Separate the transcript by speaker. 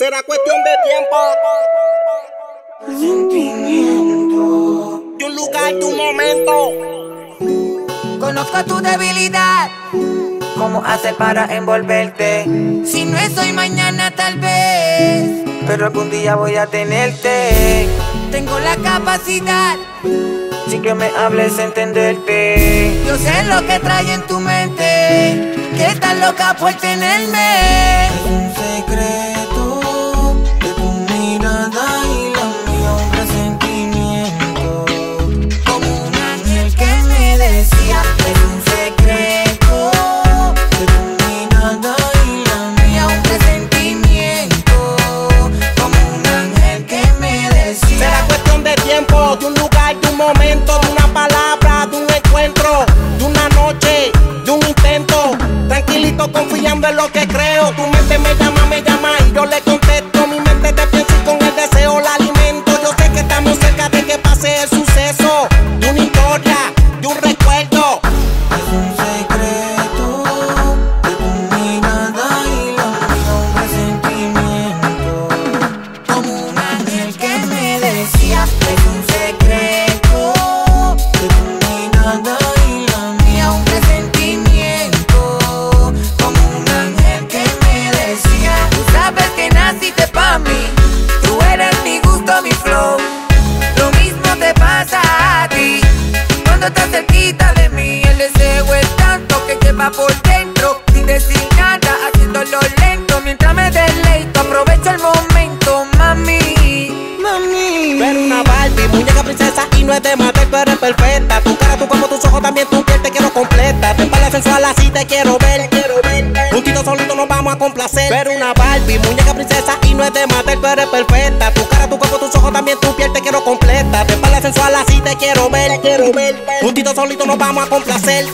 Speaker 1: Será cuestión de tiempo.
Speaker 2: Sentimiento.
Speaker 1: De un lugar, de un momento.
Speaker 2: Conozco tu debilidad. ¿Cómo hacer para envolverte? Si no es hoy, mañana tal vez. Pero algún día voy a tenerte. Tengo la capacidad. Sin que me hables, entenderte. Yo sé lo que trae en tu mente. Que estás loca por tenerme. Es un secreto
Speaker 1: Será cuestión de tiempo, de un lugar, de un momento, de una palabra, de un encuentro, de una noche, de un intento. Tranquilito, confiando en lo que creo. No es de matar, tú eres perfecta. Tu cara, tu cuerpo, tus ojos, también tu piel te quiero completa. Te espalda sensual así te quiero ver, quiero ver. Juntito solito nos vamos a complacer. Pero una Barbie, muñeca princesa y no es de matar, tú eres perfecta. Tu cara, tu cuerpo, tus ojos, también tu piel te quiero completa. Te espalda sensual así te quiero ver, quiero ver. Juntito solito nos vamos a complacer.